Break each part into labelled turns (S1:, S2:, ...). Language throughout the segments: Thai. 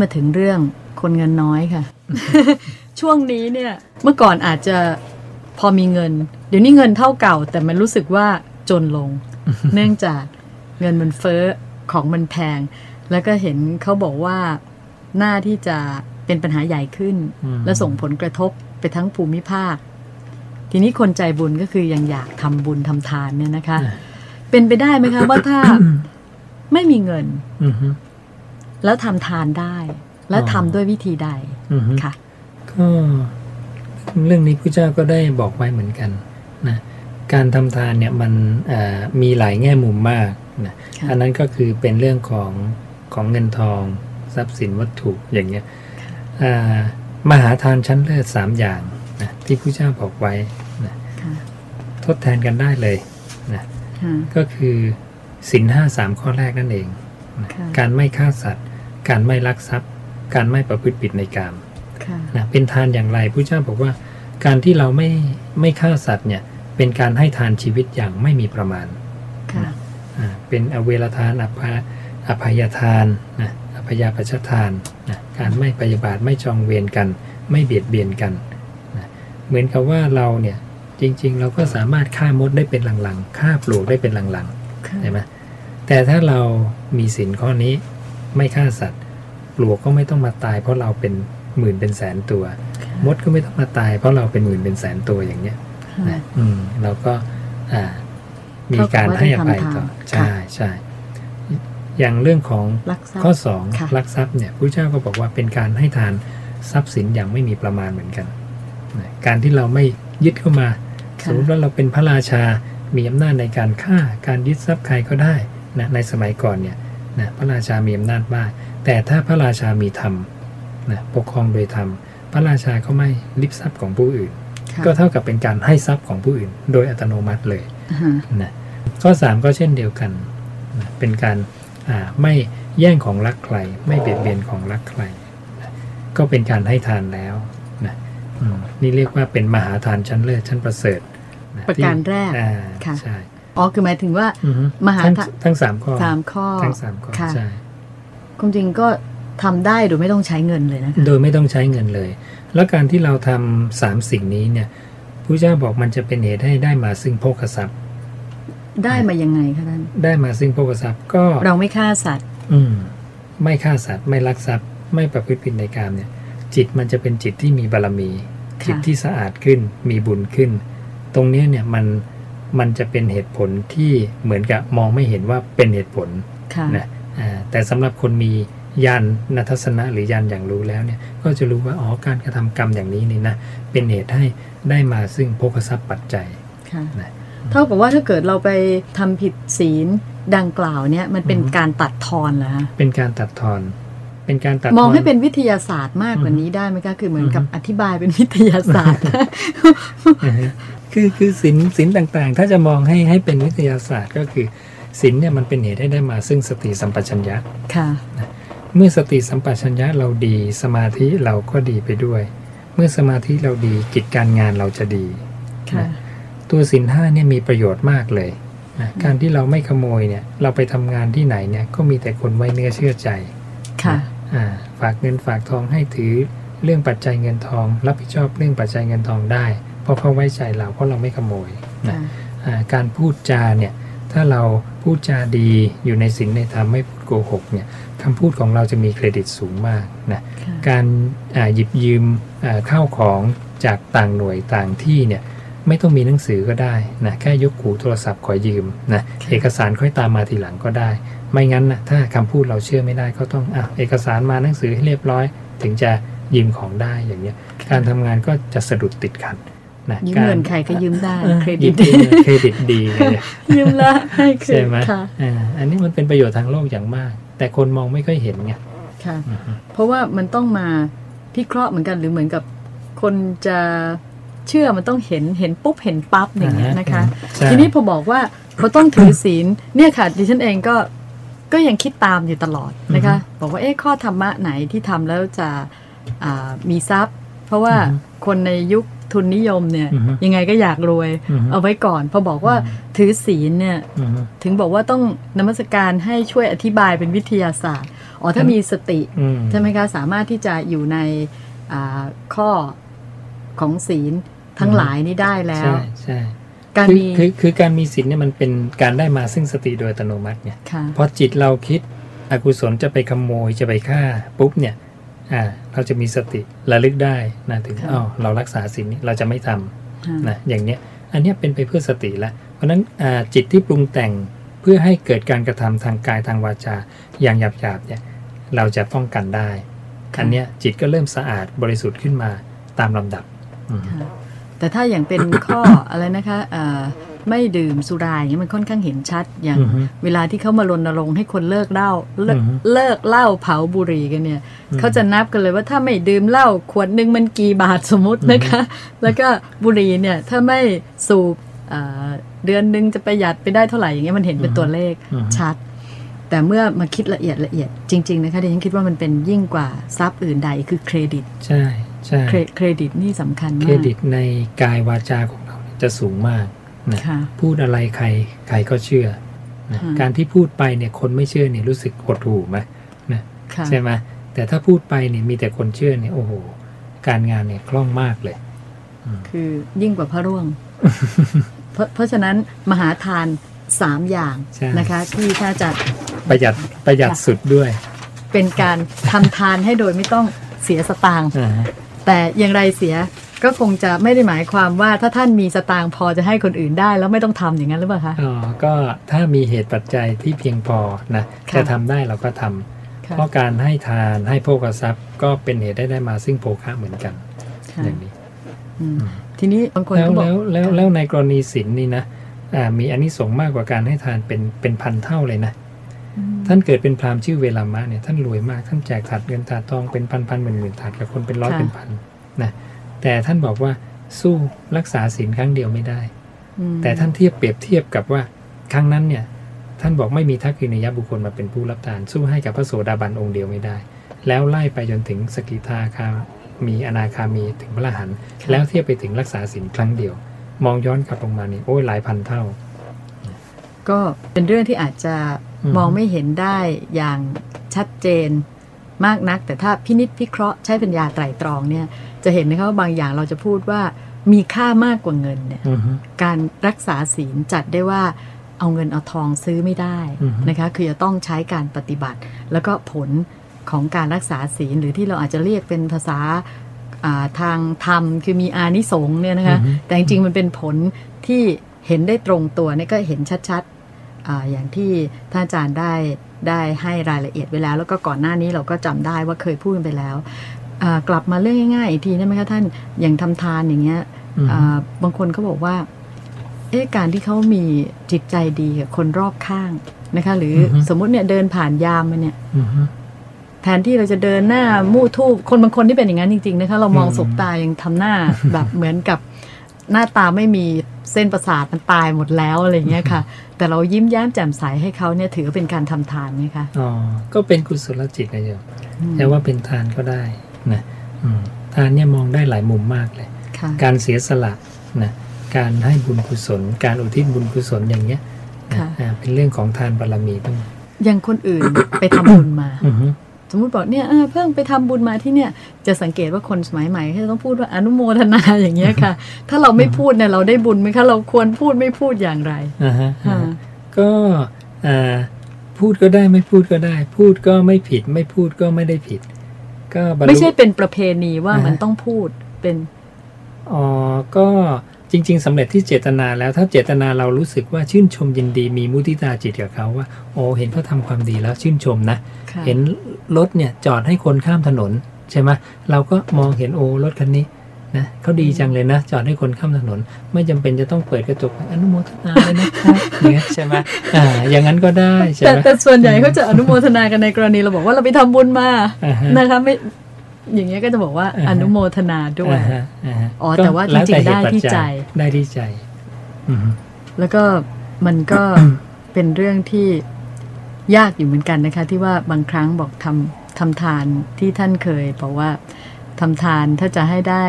S1: มาถึงเรื่องคนเงินน้อยค่ะ ช่วงนี้เนี่ยเมื่อก่อนอาจจะพอมีเงิน เดี๋ยวนี้เงินเท่าเก่า แต่มันรู้สึกว่าจนลง เนื่องจากเงินมันเฟ้อของมันแพง แล้วก็เห็นเขาบอกว่าหน้าที่จะเป็นปัญหาใหญ่ขึ้น
S2: อืม
S1: และส่งผลกระทบไปทั้งภูมิภาค ทีนี้คนใจบุญก็คือยังอยากทำบุญทำทานเนี่ยนะคะ เป็นไปได้ไหมคะว่าถ้าไม่มีเงิน
S2: อือฮึ
S1: แล้วทำทานได้ แล้ว
S2: อ๋อ
S1: ทำด้วยวิธีใด
S2: อือฮึ
S1: ค่ะ
S2: ก็เรื่องนี้พระเจ้าก็ได้บอกไว้เหมือนกันนะการทำทานเนี่ยมันเอ่อมีหลายแง่มุมมากนะ
S1: ค่ะ
S2: อันนั้นก็คือเป็นเรื่องของของเงินทองทรัพย์สินวัตถุอย่างเงี้ยอ่ามหาทานชั้นเลิศสามอย่างนะที่พระเจ้าบอกไว้นะ
S1: ค่ะ
S2: ทดแทนกันได้เลยนะ
S1: ค่ะ
S2: ก็คือสินห้าสามข้อแรกนั่นเองนะ
S1: ค่ะ
S2: การไม่ฆ่าสัตว์ การไม่ลักทรัพย์ การไม่ประพฤติผิดในกาม
S1: ค่ะ
S2: นะเป็นทานอย่างไรพระเจ้าบอกว่า การที่เราไม่ไม่ฆ่าสัตว์เนี่ยเป็นการให้ทานชีวิตอย่างไม่มีประมาณ
S1: ค่ะ
S2: อ่าเป็นอเวรทานอภาอภัยทานนะอภยาปัชทานนะการไม่พยาบาทไม่จองเวรกัน ไม่เบียดเบียนกันนะเหมือนกับว่าเราเนี่ยจริง ๆ เราก็สามารถฆ่ามดได้เป็นหลังๆฆ่าปลวกได้เป็นหลังๆ
S1: ค่ะ
S2: ใช่ไหมแต่ถ้าเรามีสินข้อนี้ไม่ฆ่าสัตว์ป ลวกก็ไม่ต้องมาตาย เพราะเราเป็นหมื่นเป็นแสนตัว มดก็ไม่ต้องมาตาย เพราะเราเป็นหมื่นเป็นแสนตัวอย่างเนี้ย
S1: ค่ะ
S2: นะอืมเราก็อ่ามี
S1: เท่ากับ
S2: การ
S1: ว่า
S2: ให้
S1: ได้
S2: อภัย
S1: ทำทาน
S2: ต่อ
S1: ค่ะ
S2: ใช่ใช่อย่างเรื่องของ
S1: รักทรัพ
S2: ข้อ
S1: ย์
S2: สอง
S1: ค่ะ
S2: ลักทรัพย์เนี่ยพระเจ้าก็บอกว่าเป็นการให้ทานทรัพย์สินอย่างไม่มีประมาณเหมือนกันนะการที่เราไม่ยึดเข้ามาส
S1: ค่ะ
S2: มมติว่าเราเป็นพระราชา มีอำนาจในการฆ่า การยึดทรัพย์ใครก็ได้นะในสมัยก่อนเนี่ย นะพระราชามีอำนาจมาก แต่ถ้าพระราชามีธรรมนะปกครองโดยธรรม พระราชาก็ไม่ลิบทรัพย์ของผู้อื่น
S1: ค่ะ
S2: ก็เท่ากับเป็นการให้ทรัพย์ของผู้อื่น โดยอัตโนมัติเลย
S1: อ่าฮะ
S2: นะข้อ 3 ก็เช่นเดียวกันนะเป็นการอ่าไม่แย่งของรักใคร ไม่เบียดเบียนของรักใครนะก็เป็นการให้ทานแล้วนะอืมนี่เรียกว่าเป็นมหาทานชั้นเลิศชั้นประเสริฐน
S1: ประการแรก
S2: อ่า
S1: ค่ะ
S2: ใช่
S1: อ๋อคือหมายถึงว่า
S2: อือฮึ
S1: มหา
S2: ทั้ง
S1: ทาน
S2: ทั้งสามข้อ
S1: สามข้อ
S2: ทั้งสามข้อ
S1: ค่ะ
S2: ใช่
S1: ความจริงก็ทำได้โดยไม่ต้องใช้เงินเลยนะคะ
S2: โดยไม่ต้องใช้เงินเลย แล้วการที่เราทำสามสิ่งนี้เนี่ยพระเจ้าบอกมันจะเป็นเหตุให้ได้มาซึ่งโภคทรัพย์
S1: ได้มายังไงคะท่าน
S2: ได้มาซึ่งโภคทรัพย์ก็
S1: เราไม่ฆ่าสัตว์
S2: อืม ไม่ฆ่าสัตว์ ไม่ลักทรัพย์ ไม่ประพฤติผิดในกามเนี่ย จิตมันจะเป็นจิตที่มีบารมี
S1: ค่ะ
S2: จิตที่สะอาดขึ้น มีบุญขึ้น ตรงเนี้ยเนี่ยมัน มันจะเป็นเหตุผลที่เหมือนกับมองไม่เห็นว่าเป็นเหตุผล
S1: ค่ะ
S2: นะอ่าแต่สำหรับคนมียานนัทสนะหรือยานอย่างรู้แล้วเนี่ยก็จะรู้ว่าอ๋อการกระทำกรรมอย่างนี้นี่นะเป็นเหตุให้ได้มาซึ่งโภคทรัพย์ปัจจัย
S1: ค่ะ
S2: นะ
S1: เท่ากับว่าถ้าเกิดเราไปทำผิดศีลดังกล่าวเนี่ยมันเป็น
S2: อือฮึ
S1: การตัดทอนเหรอฮะ
S2: เป็นการตัดทอนเป็นการตัด
S1: มอง
S2: ท
S1: ให้เป็นวิทยาศาสตร์มากกว่านี้ได้ไหมคะคือเหมือนกับ
S2: อือฮึ
S1: อธิบายเป็นวิทยาศาสตร์
S2: อ่าฮะ คือคือศิลศิลต่างๆ ถ้าจะมองให้ให้เป็นวิทยาศาสตร์ก็คือศิลเนี่ยมันเป็นเหตุให้ได้มาซึ่งสติสัมปชัญญะ
S1: ค่ะ
S2: เมื่อสติสัมปชัญญะเราดี สมาธิเราก็ดีไปด้วย เมื่อสมาธิเราดีกิจการงานเราจะดี
S1: ค่ะ
S2: ตัวสินห้าเนี่ยมีประโยชน์มากเลยนะการที่เราไม่ขโมยเนี่ยเราไปทำงานที่ไหนเนี่ยก็มีแต่คนไว้เนื้อเชื่อใจ
S1: ค่ะ
S2: อ่าฝากเงินฝากทองให้ถือเรื่องปัจจัยเงินทอง รับผิดชอบเรื่องปัจจัยเงินทองได้ เพราะเขาไว้ใจเราเพราะเราไม่ขโมยนะ
S1: ค่ะ
S2: อ่าการพูดจาเนี่ยถ้าเราพูดจาดีอยู่ในศีลในธรรมไม่พูดโกหกเนี่ยคำพูดของเราจะมีเครดิตสูงมากนะ
S1: ค่ะ
S2: การอ่าหยิบยืมอ่าข้าวของจากต่างหน่วยต่างที่เนี่ยไม่ต้องมีหนังสือก็ได้นะแค่ยกหูโทรศัพท์ขอยืมนะเอกสารค่อยตามมาทีหลังก็ได้ ไม่งั้นนะถ้าคำพูดเราเชื่อไม่ได้ก็ต้องอะเอกสารมาหนังสือให้เรียบร้อย ถึงจะยืมของได้อย่างเงี้ยการทำงานก็จะสะดุดติดขัด นะ
S1: ยืม
S2: การ
S1: เงินใครก็ยืมได้
S2: เออ
S1: เคร
S2: ยื
S1: ดิต
S2: มเงินเครดิตดีไง
S1: ยืมละให้เคร
S2: ใช่
S1: ดิต
S2: ไหม
S1: ค่ะ
S2: อ่าอันนี้มันเป็นประโยชน์ทางโลกอย่างมาก แต่คนมองไม่ค่อยเห็นไง
S1: ค่ะ
S2: อือฮึ
S1: เพราะว่ามันต้องมาพิเคราะห์เหมือนกันหรือเหมือนกับคนจะเชื่อมันต้องเห็นเห็นปุ๊บเห็นปั๊บอย่างเงี้ยนะคะ
S2: ใช่
S1: ทีนี้พอบอกว่าเขาต้องถือศีลเนี่ยค่ะดิฉันเองก็ก็ยังคิดตามอยู่ตลอดนะคะ บอกว่าเอ๊ะข้อธรรมะไหนที่ทำแล้วจะอ่ามีทรัพย์ เพราะว่าคนในยุค ทุนนิยมเนี่ย
S2: อือฮึ
S1: ยังไงก็อยากรวย
S2: อือฮึ
S1: เอาไว้ก่อนพอบอกว่าถือศีลเนี่ย
S2: อือฮึ
S1: ถึงบอกว่าต้องนมัสการให้ช่วยอธิบายเป็นวิทยาศาสตร์อ๋อถ้ามีสติ
S2: อืม
S1: ใช่ไหมคะสามารถที่จะอยู่ในอ่าข้อของศีลทั้งหลายนี้ได้แล้ว
S2: ใช่ใช่
S1: การ
S2: คือ
S1: มี
S2: คือคือการมีศีลเนี่ยมันเป็นการได้มาซึ่งสติโดยอัตโนมัติเนี่ย
S1: ค่ะ
S2: พอจิตเราคิดอกุศลจะไปขโมยจะไปฆ่าปุ๊บเนี่ย อ่าเราจะมีสติระลึกได้นะถึง
S1: ค่ะ
S2: อ๋อเรารักษาศีลนี้เราจะไม่ทำ
S1: ค่ะ
S2: นะอย่างเนี้ยอันเนี้ยเป็นไปเพื่อสติแล้วเพราะฉะนั้นอ่าจิตที่ปรุงแต่งเพื่อให้เกิดการกระทำทางกายทางวาจา อย่างหยาบๆเนี่ยเราจะป้องกันได้
S1: ค่ะ
S2: อันเนี้ยจิตก็เริ่มสะอาดบริสุทธิ์ขึ้นมาตามลำดับอืม
S1: ค่ะ แต่ถ้าอย่างเป็นข้ออะไรนะคะเอ่อไม่ดื่มสุราอย่างเงี้ยมันค่อนข้างเห็นชัดอย่าง
S2: อือฮึ
S1: เวลาที่เขามารณรงค์ให้คนเลิกเหล้าเลิก
S2: อือฮึ
S1: เลิกเหล้าเผาบุหรี่กันเนี่ย
S2: อืม
S1: เขาจะนับกันเลยว่าถ้าไม่ดื่มเหล้าขวดหนึ่งมันกี่บาทสมมตินะคะ แล้วก็บุหรี่เนี่ยถ้าไม่สูบเอ่อเดือนหนึ่งจะประหยัดไปได้เท่าไหร่อย่างเงี้ยมันเห็นเป็นตัวเลข
S2: อือฮึ
S1: ชัด แต่เมื่อมาคิดละเอียดละเอียดจริง ๆ นะคะดิฉันคิดว่ามันเป็นยิ่งกว่าทรัพย์อื่นใดคือเครดิต
S2: ใช่ ใช่
S1: เครเครดิตนี่สำคัญ
S2: เค
S1: มารก
S2: ดิตในกายวาจาของเราเนี่ยจะสูงมากนะ
S1: ค่ะ
S2: พูดอะไรใครใครก็เชื่อนะ
S1: อืม
S2: การที่พูดไปเนี่ยคนไม่เชื่อเนี่ยรู้สึกหดหู่ไหมนะ
S1: ค่ะ
S2: ใช่ไหมแต่ถ้าพูดไปเนี่ยมีแต่คนเชื่อเนี่ยโอ้โห การงานเนี่ยคล่องมากเลย
S1: คือยิ่งกว่าพระร่วง เพราะเพราะฉะนั้นมหาทานสามอย่าง
S2: ใช่
S1: นะคะ ที่ถ้าจะ
S2: ประหยัดประหยัดสุดด้วย
S1: เป็นการทำทานให้โดยไม่ต้องเสียสตางค์
S2: อ่าฮะ
S1: แต่อย่างไรเสียก็คงจะไม่ได้หมายความว่าถ้าท่านมีสตางค์พอจะให้คนอื่นได้ แล้วไม่ต้องทำอย่างนั้นหรือเปล่าคะ
S2: อ๋อก็ถ้ามีเหตุปัจจัยที่เพียงพอนะ
S1: ค่ะ
S2: จะทำได้เราก็ทำ
S1: ค่ะ
S2: เพราะการให้ทานให้โภคทรัพย์ก็เป็นเหตุได้ได้มาซึ่งโภคะเหมือนกัน
S1: ค่ะ
S2: อย่างนี้
S1: อืมทีนี้บางคน
S2: แล้ว
S1: ก็บอก
S2: แล้วแล้วแล้วในกรณีศีลนี่นะอ่ามีอานิสงส์มากกว่าการให้ทานเป็นเป็นพันเท่าเลยนะ
S1: อืม
S2: ท่านเกิดเป็นพราหมณ์ชื่อเวลามะเนี่ยท่านรวยมากท่านแจกถาดเงินถาดทองเป็นพันพันหมื่นหมื่นถาดกับคนเป็นร้อยเป็นพันนะแต่ท่านบอกว่าสู้รักษาศีลครั้งเดียวไม่ได้
S1: อืม
S2: แต่ท่านเทียบเปรียบเทียบกับว่าครั้งนั้นเนี่ยท่านบอกไม่มีทักษิณยบุคคลมาเป็นผู้รับทาน สู้ให้กับพระโสดาบันองค์เดียวไม่ได้ แล้วไล่ไปจนถึงสกิทาคามีอนาคามีถึงพระอรหันต์แล้วเทียบไปถึงรักษาศีลครั้งเดียว มองย้อนกลับลงมานี่โอ้ยหลายพันเท่า
S1: ก็เป็นเรื่องที่อาจจะ
S2: อื ม
S1: มองไม่เห็นได้อย่างชัดเจนมากนัก แต่ถ้าพินิษพิเคราะห์ใช้ปัญญาไตร่ตรองเนี่ยจะเห็นนะคะว่าบางอย่างเราจะพูดว่ามีค่ามากกว่าเงินเนี่ย
S2: อือฮึ
S1: การรักษาศีลจัดได้ว่าเอาเงินเอาทองซื้อไม่ได้
S2: อือฮึ
S1: นะคะคือจะต้องใช้การปฏิบัติ แล้วก็ผลของการรักษาศีลหรือที่เราอาจจะเรียกเป็นภาษาอ่าทางธรรมคือมีอานิสงส์เนี่ยนะคะ
S2: อือฮึ
S1: แต่จริงๆมันเป็นผลที่เห็นได้ตรงตัวเนี่ยก็เห็นชัดๆ อาอย่างที่ท่านอาจารย์ได้ได้ให้รายละเอียดไว้แล้ว แล้วก็ก่อนหน้านี้เราก็จำได้ว่าเคยพูดกันไปแล้วอ่ากลับมาเรื่องง่ายๆอีกทีได้ไหมคะท่านอย่างทำทานอย่างเงี้ย
S2: อือฮึ
S1: อ่าบางคนเขาบอกว่าเอ๊ะการที่เขามีจิตใจดีกับคนรอบข้างนะคะ หรืออ
S2: อฮึ
S1: สมมุติเนี่ยเดินผ่านยามมาเนี่ย
S2: อือฮึ
S1: แทนที่เราจะเดินหน้ามู่ทูบคนบางคนที่เป็นอย่างนั้นจริงๆนะคะเรามอง
S2: อืม
S1: สบตายังทำหน้าแบบเหมือนกับหน้าตาไม่มีเส้นประสาทมันตายหมดแล้วอะไรอย่างเงี้ยค่ะ แต่เรายิ้มแย้มแจ่มใสให้เขาเนี่ยถือว่าเป็นการทำทานไหมคะ
S2: อ๋อก็เป็นกุศลจิตนะโยม
S1: อืม
S2: แต่ว่าเป็นทานก็ได้นะอืมทานเนี่ยมองได้หลายมุมมากเลย
S1: ค่ะ
S2: การเสียสละนะการให้บุญกุศล การอุทิศบุญกุศลอย่างเงี้ยนะ
S1: ค่ะ
S2: อ่าเป็นเรื่องของทานบารมีต้อง
S1: อย่างคนอื่นไปทำบุญมา
S2: อือฮึ
S1: สมมุติบอกเนี่ยเออเพิ่งไปทำบุญมาที่เนี่ยจะสังเกตว่าคนสมัยใหม่เขาจะต้องพูดว่าอนุโมทนาอย่างเงี้ยค่ะ ถ้าเราไม่พูดเนี่ยเราได้บุญไหมคะเราควรพูดไม่พูดอย่างไร
S2: อ่าฮะอ่า
S1: ค่ะ
S2: ฮะก็อ่าพูดก็ได้ไม่พูดก็ได้ พูดก็ไม่ผิด ไม่พูดก็ไม่ได้ผิด ก็บรรลุ
S1: ไม่ใช่เป็นประเพณีว่า
S2: อ่าฮะ
S1: มันต้องพูดเป็น
S2: อ๋อก็ จริง ๆสำเร็จที่เจตนาแล้วถ้าเจตนาเรารู้สึกว่าชื่นชมยินดีมีมุทิตาจิตกับเขาว่า โอ้เห็นเขาทำความดีแล้วชื่นชมนะ
S1: ค่ะ
S2: เห็นรถเนี่ยจอดให้คนข้ามถนนใช่ไหมเราก็มองเห็นโอ้รถคันนี้นะเขาดีจังเลยนะ จอดให้คนข้ามถนน ไม่จำเป็นจะต้องเปิดกระจกอนุโมทนาเลยนะครับอย่างเงี้ยใช่ไหมอ่าอย่างนั้นก็ได้ใช่
S1: แต่
S2: ไหม
S1: แต่ส่วนใหญ่เขาจะอนุโมทนากันในกรณีเราบอกว่าเราไปทำบุญมา
S2: อ่าฮะ
S1: นะคะไม่ อย่างเงี้ยก็จะบอกว่า
S2: อ่าฮะ
S1: อนุโมทนาด้วย
S2: อ่าฮะาฮะ
S1: อ๋อแต่ว่าจริงๆ
S2: ก็แล้วแต่เหตุ
S1: ได้ที่
S2: ปัจจัย
S1: ใจ
S2: ได้ที่ใจอือฮึ
S1: แล้วก็มันก็เป็นเรื่องที่ยากอยู่เหมือนกันนะคะ ที่ว่าบางครั้งบอกทำทำทานที่ท่านเคยบอกว่าทำทานถ้าจะให้ได้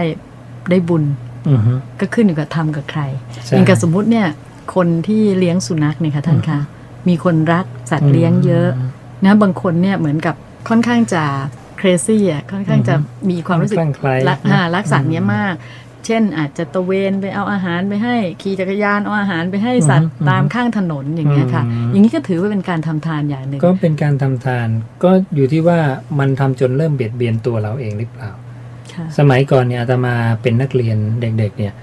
S1: ได้บุญ
S2: อือฮึ
S1: ก็ขึ้นอยู่กับทำกับใคร
S2: ใช่
S1: อย่างกับสมมุติเนี่ย คนที่เลี้ยงสุนัขเนี่ยค่ะท่านคะมีคนรักสัตว์เลี้ยงเยอะนะบางคนเนี่ยเหมือนกับค่อนข้างจะ crazy อะค่อนข้างจะมีความรู้สึก
S2: คลั่งไคล้
S1: รัก
S2: นะ
S1: อ่ารักสัตว์เนี้ย
S2: อืม
S1: มาก เช่นอาจจะตระเวนไปเอาอาหารไปให้ขี่จักรยานเอาอาหารไปให้สัตว์
S2: อืม
S1: ตามข้างถนนอย่างเงี้ยค่ะ
S2: อืม
S1: อย่างนี้ก็ถือว่าเป็นการทำทานอย่างหนึ่ง
S2: ก็เป็นการทำทาน ก็อยู่ที่ว่ามันทำจนเริ่มเบียดเบียนตัวเราเองหรือเปล่า
S1: ค่ะ
S2: สมัยก่อนเนี่ยอาตมาเป็นนักเรียนเด็กๆเนี่ย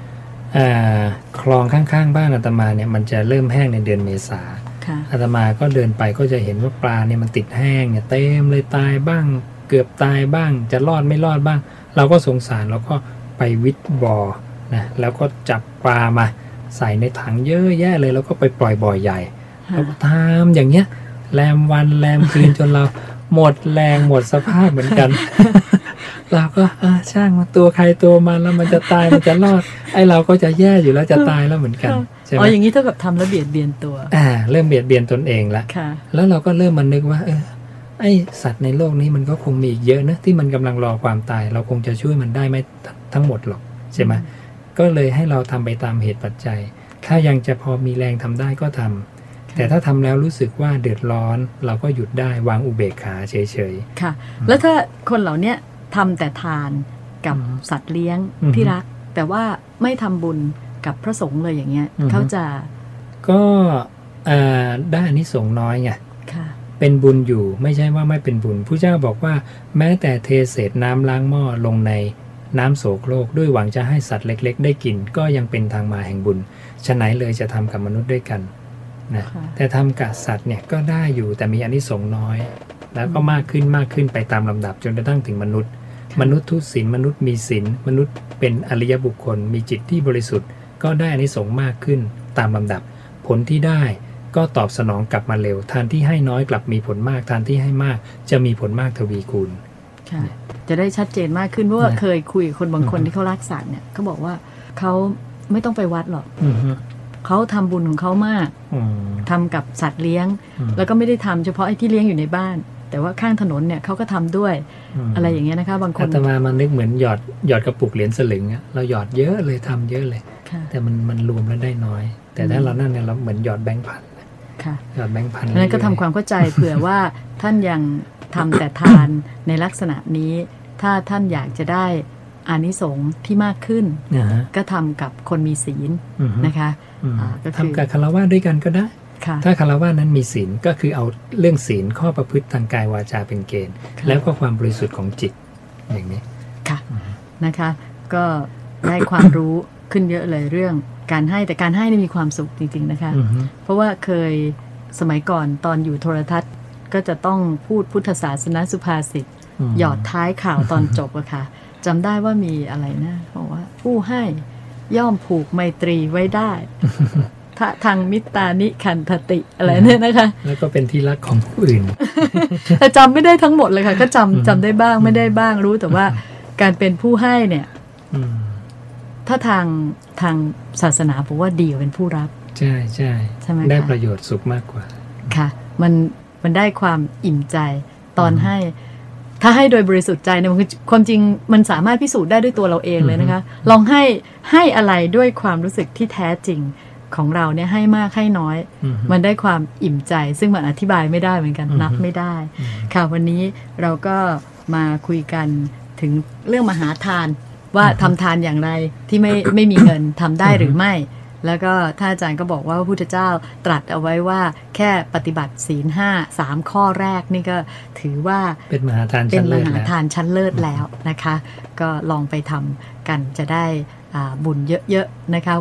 S2: อ่าคลองข้างๆบ้านอาตมาเนี่ยมันจะเริ่มแห้งในเดือนเมษา
S1: ค่ะ
S2: อาตมาก็เดินไปก็จะเห็นว่าปลาเนี่ยมันติดแห้งเนี่ยเต็มเลยตายบ้าง เกือบตายบ้าง จะรอดไม่รอดบ้าง เราก็สงสารเราก็ไปวิทย์บ่อนะแล้วก็จับปลามาใส่ในถังเยอะแยะเลย แล้วก็ไปปล่อยบ่อใหญ่เราก็ทำอย่างเงี้ยแรมวันแรมคืนจนเราหมดแรงหมดสภาพเหมือนกัน เราก็เออช่างมาตัวใครตัวมันแล้วมันจะตายมันจะรอด ไอเราก็จะแย่อยู่แล้วจะตายแล้วเหมือนกันใช่ไห
S1: อ๋
S2: ม
S1: ออย่างนี้เท่ากับทำแล้วเบียดเบียนตัว
S2: อ่า เริ่มเบียดเบียนตนเองละ
S1: ค่ะ
S2: แล้วเราก็เริ่มมานึกว่าเออ ไอสัตว์ในโลกนี้มันก็คงมีอีกเยอะนะที่มันกำลังรอความตาย เราคงจะช่วยมันได้ไม่ทั้งหมดหรอกใช่ไหมก็เลยให้เราทำไปตามเหตุปัจจัย ถ้ายังจะพอมีแรงทำได้ก็ทำแต่ถ้าทำแล้วรู้สึกว่าเดือดร้อน เราก็หยุดได้วางอุเบกขาเฉย
S1: ค่ะ แล้วถ้าคนเหล่าเนี้ยทำแต่ทานกับ
S2: อืม
S1: สัตว์เลี้ยง
S2: อือฮึ
S1: ที่รัก แต่ว่าไม่ทำบุญกับพระสงฆ์เลยอย่างเงี้ย
S2: อือฮึ
S1: เขาจะ
S2: ๆก็อ่าได้อานิสงส์น้อยไง
S1: ค่ะ
S2: เป็นบุญอยู่ไม่ใช่ว่าไม่เป็นบุญผู้เจ้าบอกว่า แม้แต่เทเศษน้ำล้างหม้อลงในน้ำโสโครกด้วยหวังจะให้สัตว์เล็ก ๆ ได้กินก็ยังเป็นทางมาแห่งบุญฉะไหนเลยจะทำกับมนุษย์ด้วยกันนะ
S1: ค่ะ
S2: แต่ทำกับสัตว์เนี่ยก็ได้อยู่แต่มีอานิสงส์น้อย แล้วก็มากขึ้นมากขึ้นไปตามลำดับจนกระทั่งถึงมนุษย์ มนุษย์ทุศีลมนุษย์มีศีลมนุษย์เป็นอริยบุคคล มีจิตที่บริสุทธิ์ ก็ได้อานิสงส์มากขึ้นตามลำดับผลที่ได้ ก็ตอบสนองกลับมาเร็วทานที่ให้น้อยกลับมีผลมากทานที่ให้มาก จะมีผลมากทวีคูณ
S1: ค่ะจะได้ชัดเจนมากขึ้นเพราะว่า
S2: นะ
S1: เคยคุยกับคนบางคน
S2: อือฮึ
S1: ที่เขารักสัตว์เนี่ยเขาบอกว่าเขาไม่ต้องไปวัดหรอก
S2: อืมฮึ
S1: เขาทำบุญของเขามาก
S2: อืม
S1: ทำกับสัตว์เลี้ยง
S2: อืม
S1: แล้วก็ไม่ได้ทำเฉพาะไอ้ที่เลี้ยงอยู่ในบ้าน แต่ว่าข้างถนนเนี่ยเขาก็ทำด้วย
S2: ม
S1: อะไรอย่างเงี้ยนะคะ บางค
S2: อานตมามันนึกเหมือนหยอดหยอดกระปุกเหรียญสลึงอะเราหยอดเยอะเลยทำเยอะเลย
S1: ค่ะ
S2: แต่มันมันรวมแล้วได้น้อย แต่ถ้า
S1: อืม
S2: เรานั่นเนี่ยเราเหมือนหยอดแบงค์พัน
S1: ค่ะ
S2: หยอดแบงค์พัน
S1: เพราะฉะนั้นก็ทำ
S2: เรื่อยๆ
S1: ความเข้าใจเผื่อว่าท่านยังทำแต่ทานในลักษณะนี้ ถ้าท่านอยากจะได้อานิสงส์ที่มากขึ้น
S2: นะฮะ
S1: ก็ทำกับคนมีศีล
S2: อืมฮึ
S1: นะคะ
S2: อืม
S1: อ่าก็คือ
S2: ทำกับคารวะด้วยกันก็ได้
S1: ค่ะ
S2: ถ้าคารวะนั้นมีศีลก็คือเอาเรื่องศีลข้อประพฤติทางกายวาจาเป็นเกณฑ์
S1: ค่ะ
S2: แล้วก็ความบริสุทธิ์ของจิตอย่างนี้
S1: ค่ะนะคะ ก็ได้ความรู้ ขึ้นเยอะเลยเรื่องการให้แต่การให้นี่มีความสุขจริงๆนะคะ
S2: อือฮึ
S1: เพราะว่าเคยสมัยก่อนตอนอยู่โทรทัศน์ก็จะต้องพูดพุทธศาสนสุภาษิต
S2: ม
S1: หยอดท้ายข่าวตอนจบอะค่ะจำได้ว่ามีอะไรนะบอกว่า ผู้ให้ย่อมผูกไมตรีไว้ได้ทะทางมิตรานิคันทติอะไรเนี่ยนะคะ
S2: แล้วก็เป็นที่รักของผู้อื่น
S1: แต่จำไม่ได้ทั้งหมดเลยค่ะ ก็จำ
S2: อืม
S1: จำได้บ้างไม่ได้บ้างรู้แต่ว่าการเป็นผู้ให้เนี่ย
S2: อืม
S1: ถ้าทางทางศาสนาผมว่าดีกว่าเป็นผู้รับ
S2: ใช่ใช่
S1: ใช่ไหม
S2: ได้
S1: คะ
S2: ประโยชน์สุขมากกว่า
S1: ค่ะ มันมันได้ความอิ่มใจตอน
S2: อืม
S1: ให้ ถ้าให้โดยบริสุทธิ์ใจเนี่ยมันคือความจริงมันสามารถพิสูจน์ได้ด้วยตัวเราเองเลยนะคะ ลองให้ให้อะไรด้วยความรู้สึกที่แท้จริงของเราเนี่ยให้มากให้น้อย
S2: อือฮึ
S1: มันได้ความอิ่มใจ ซึ่งมันอธิบายไม่ได้เหมือนกัน
S2: อือฮึ
S1: นับไม่ได้
S2: อืม
S1: ค่ะวันนี้เราก็มาคุยกันถึงเรื่องมหาทาน ว่าทำทานอย่างไรที่ไม่ไม่มีเงินทำได้หรือไม่ แล้วก็ท่านอาจารย์ก็บอกว่าพระพุทธเจ้าตรัสเอาไว้ว่าแค่ปฏิบัติศีลห้าสามข้อแรกนี่ก็ถือว่า
S2: เป็นมหาทาน
S1: เป็
S2: ชั้
S1: น
S2: น
S1: ม
S2: เลิศ
S1: หา
S2: แล้ว
S1: ทานชั้นเลิศแล้วนะคะ ก็ลองไปทำกันจะได้อ่าบุญเยอะๆนะคะ